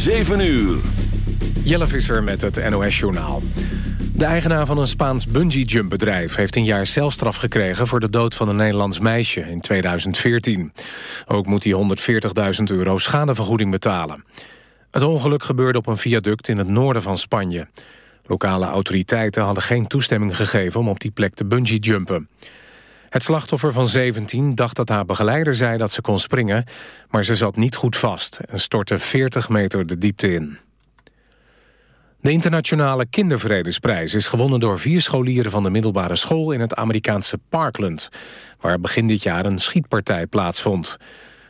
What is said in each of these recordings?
7 uur. Jelle Visser met het NOS-journaal. De eigenaar van een Spaans bungee-jumpbedrijf... heeft een jaar celstraf gekregen voor de dood van een Nederlands meisje in 2014. Ook moet hij 140.000 euro schadevergoeding betalen. Het ongeluk gebeurde op een viaduct in het noorden van Spanje. Lokale autoriteiten hadden geen toestemming gegeven... om op die plek te bungee-jumpen. Het slachtoffer van 17 dacht dat haar begeleider zei dat ze kon springen... maar ze zat niet goed vast en stortte 40 meter de diepte in. De internationale kindervredesprijs is gewonnen door vier scholieren van de middelbare school in het Amerikaanse Parkland, waar begin dit jaar een schietpartij plaatsvond.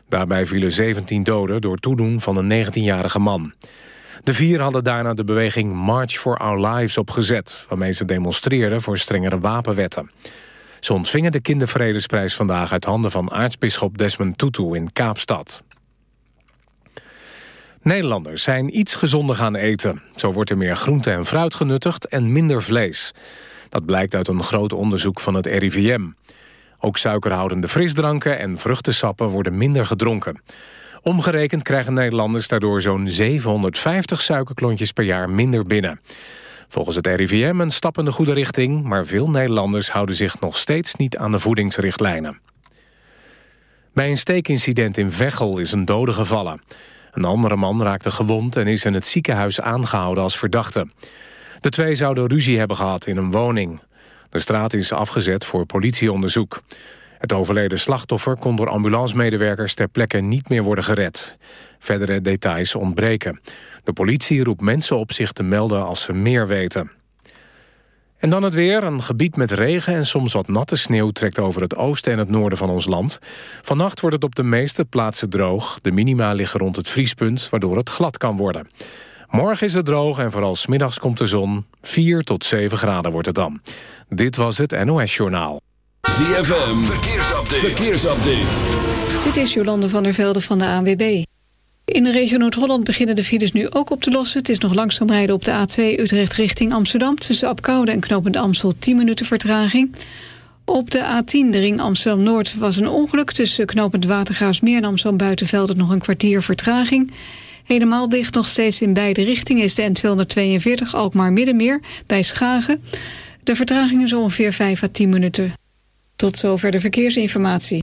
Daarbij vielen 17 doden door toedoen van een 19-jarige man. De vier hadden daarna de beweging March for Our Lives opgezet... waarmee ze demonstreerden voor strengere wapenwetten. Ze ontvingen de kindervredesprijs vandaag uit handen van aartsbisschop Desmond Tutu in Kaapstad. Nederlanders zijn iets gezonder gaan eten. Zo wordt er meer groente en fruit genuttigd en minder vlees. Dat blijkt uit een groot onderzoek van het RIVM. Ook suikerhoudende frisdranken en vruchtensappen worden minder gedronken. Omgerekend krijgen Nederlanders daardoor zo'n 750 suikerklontjes per jaar minder binnen. Volgens het RIVM een stap in de goede richting... maar veel Nederlanders houden zich nog steeds niet aan de voedingsrichtlijnen. Bij een steekincident in Veghel is een dode gevallen. Een andere man raakte gewond en is in het ziekenhuis aangehouden als verdachte. De twee zouden ruzie hebben gehad in een woning. De straat is afgezet voor politieonderzoek. Het overleden slachtoffer kon door ambulancemedewerkers ter plekke niet meer worden gered. Verdere details ontbreken. De politie roept mensen op zich te melden als ze meer weten. En dan het weer. Een gebied met regen en soms wat natte sneeuw... trekt over het oosten en het noorden van ons land. Vannacht wordt het op de meeste plaatsen droog. De minima liggen rond het vriespunt, waardoor het glad kan worden. Morgen is het droog en vooral smiddags komt de zon. 4 tot 7 graden wordt het dan. Dit was het NOS Journaal. ZFM, verkeersupdate. verkeersupdate. Dit is Jolande van der Velde van de ANWB. In de regio Noord-Holland beginnen de files nu ook op te lossen. Het is nog langzaam rijden op de A2 Utrecht richting Amsterdam... tussen Apkoude en Knopend Amstel 10 minuten vertraging. Op de A10, de ring Amsterdam-Noord, was een ongeluk... tussen Knopend Watergraafsmeer en Amsterdam-Buitenveld... nog een kwartier vertraging. Helemaal dicht nog steeds in beide richtingen... is de N242 Alkmaar-Middenmeer bij Schagen. De vertraging is ongeveer 5 à 10 minuten. Tot zover de verkeersinformatie.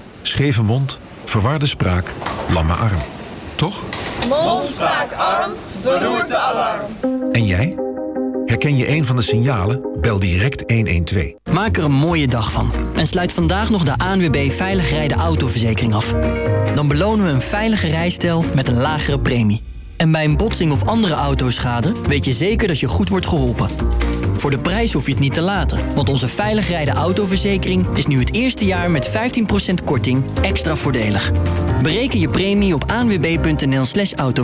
Scheve mond, verwarde spraak, lamme arm. Toch? Mond, spraak, arm, beroerte, alarm. En jij? Herken je een van de signalen? Bel direct 112. Maak er een mooie dag van. En sluit vandaag nog de ANWB Veilig Rijden Autoverzekering af. Dan belonen we een veilige rijstijl met een lagere premie. En bij een botsing of andere autoschade weet je zeker dat je goed wordt geholpen. Voor de prijs hoef je het niet te laten, want onze veilig rijden autoverzekering is nu het eerste jaar met 15% korting extra voordelig. Bereken je premie op aanwb.nl slash auto.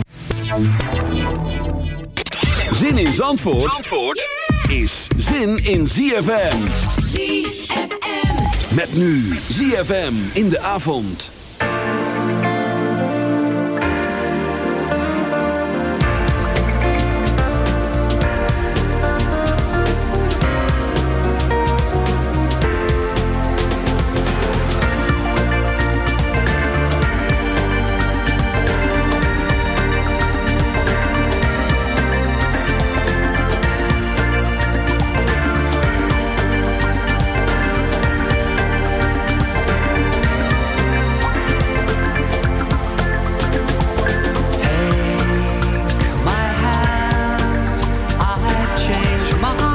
Zin in Zandvoort, Zandvoort is zin in ZFM. ZFM. Met nu ZFM in de avond. my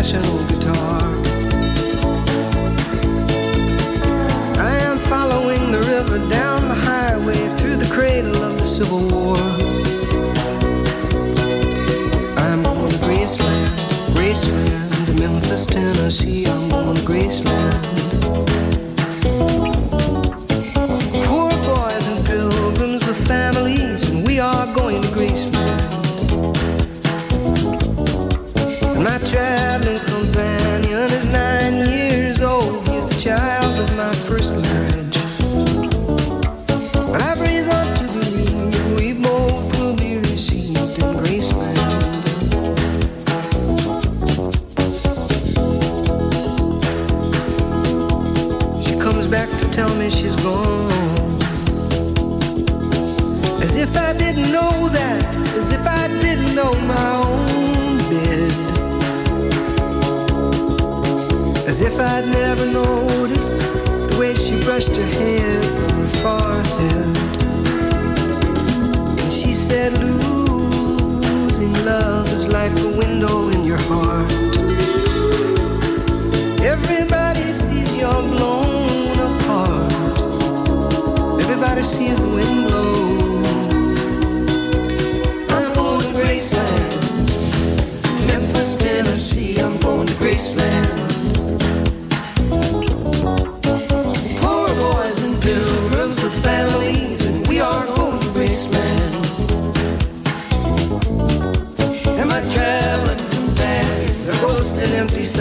National guitar.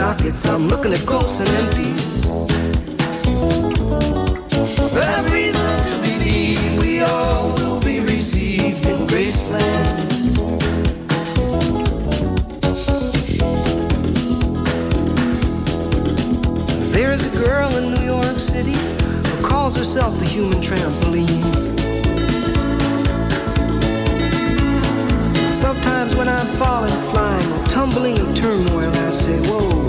pockets. I'm looking at ghosts and empties. Have reason to believe we all will be received in Graceland. There is a girl in New York City who calls herself a human trampoline. sometimes when I'm falling, flying, tumbling in turmoil, I say, whoa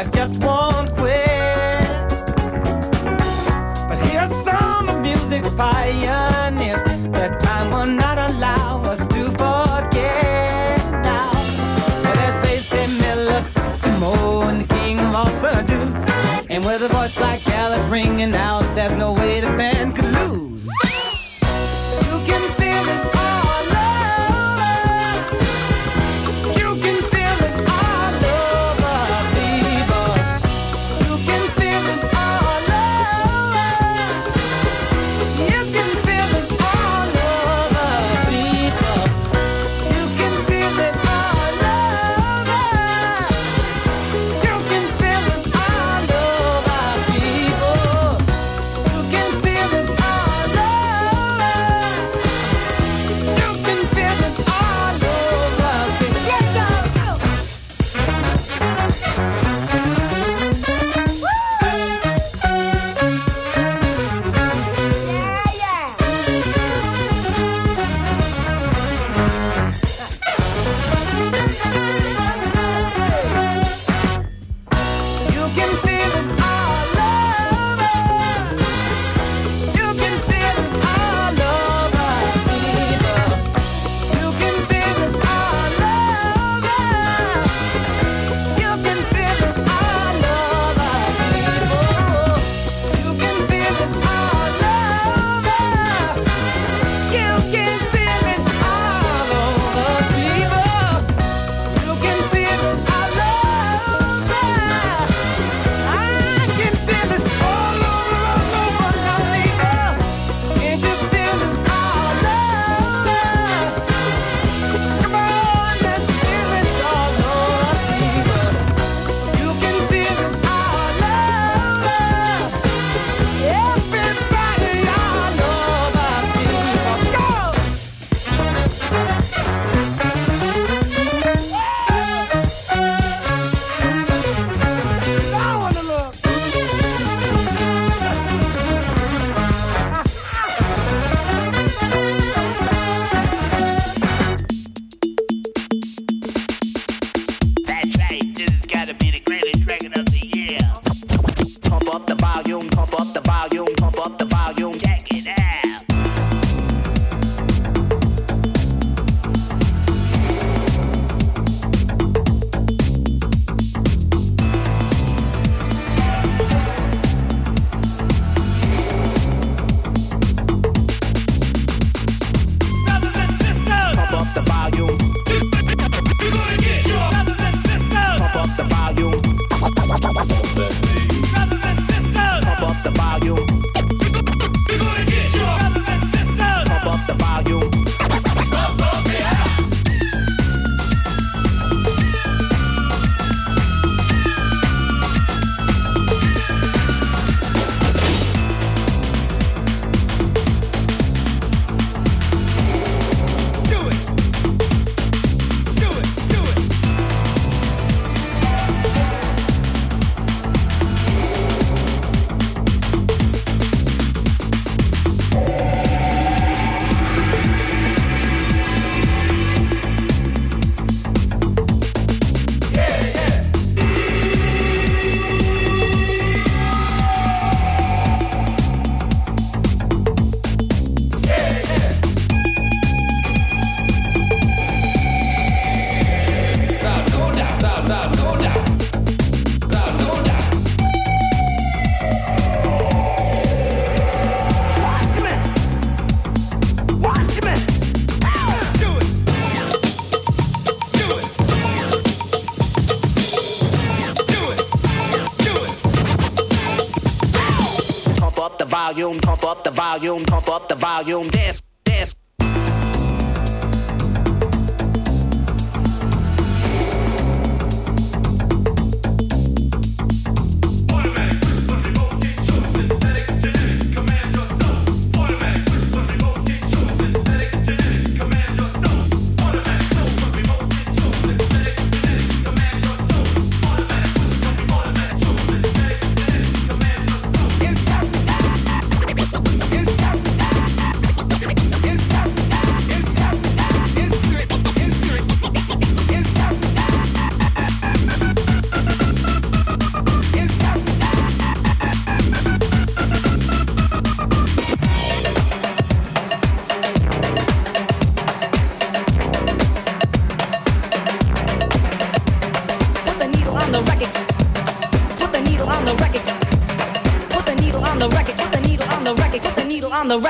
I've just volume, pump up the volume,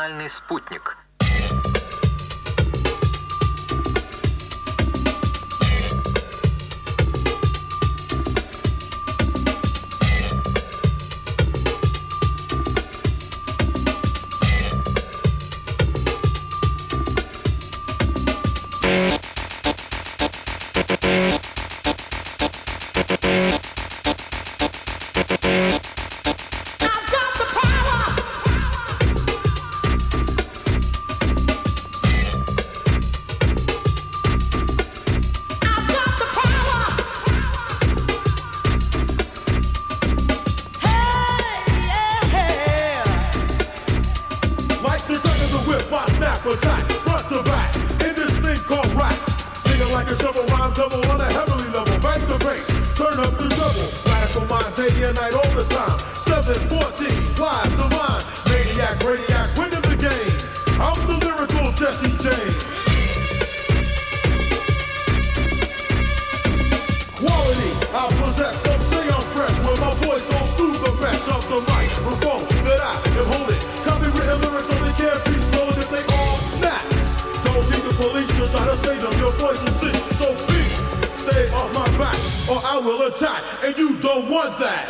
национальный спутник, I'm fresh my voice through the the that I am holding. Copywritten lyrics only can't be stolen if they all snap. Don't police. Your voice will sing. So stay off my back or I will attack, and you don't want that.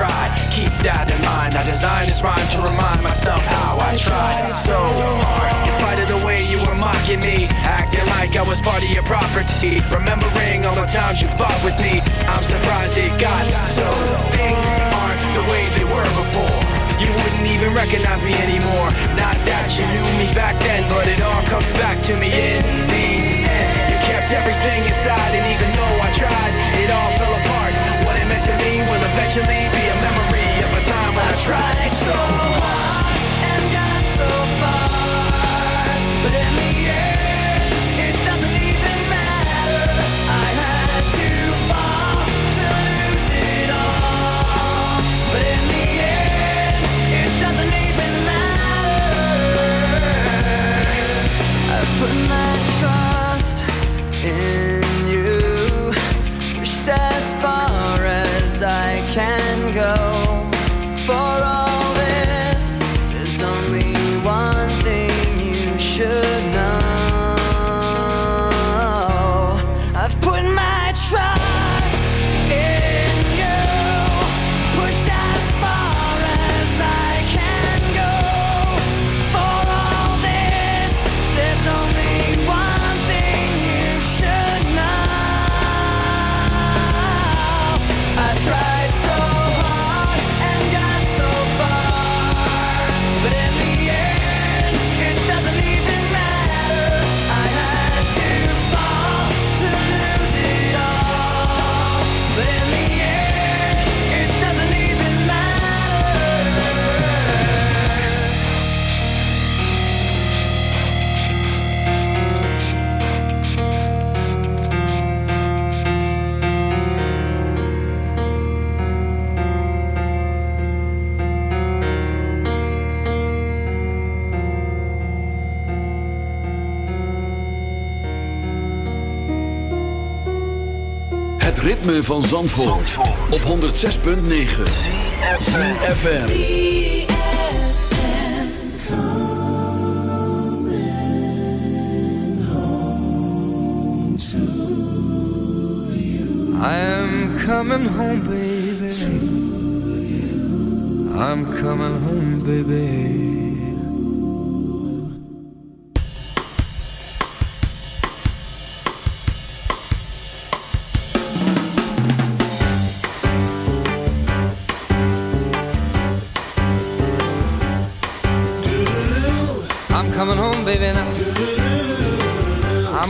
try. Keep that in mind. I designed this rhyme to remind myself how I tried so hard. In spite of the way you were mocking me, acting like I was part of your property. Remembering all the times you fought with me, I'm surprised ritme van Zandvoort, op 106.9 FM. I'm coming home, baby. I'm coming home, baby.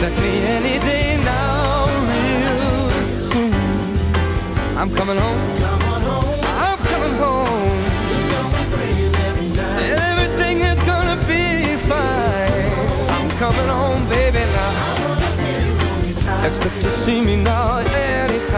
Expect me any day now, real soon. I'm coming home. I'm coming home. Everything is gonna be fine. I'm coming home, baby, now. Expect to see me now anytime.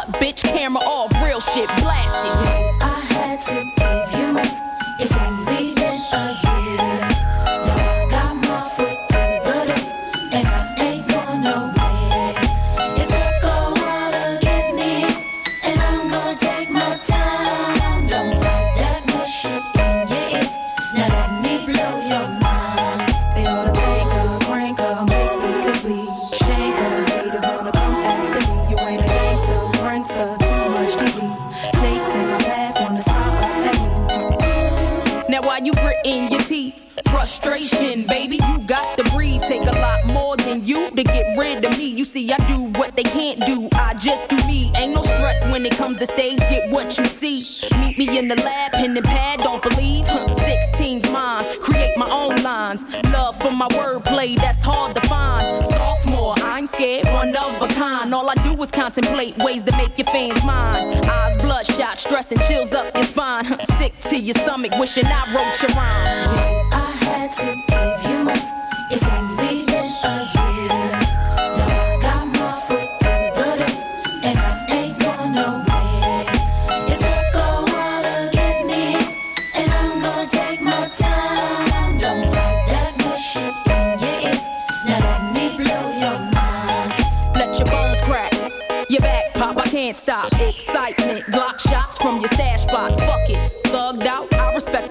and chills up your spine. Sick to your stomach, wishing I wrote your rhyme.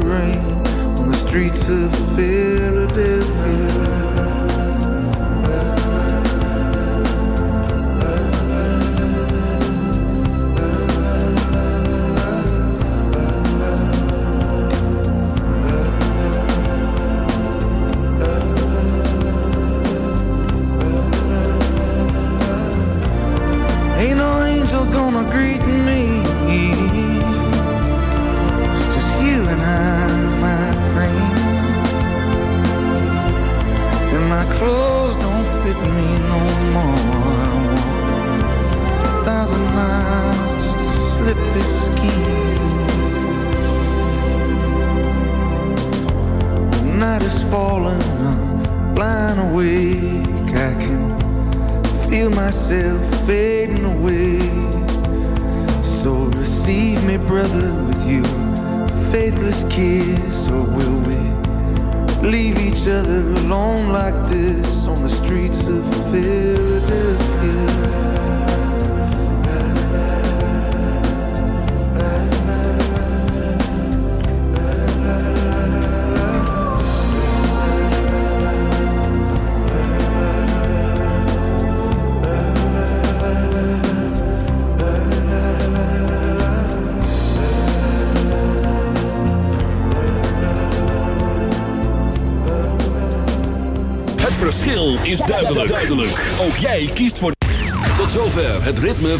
the rain on the streets of Philadelphia.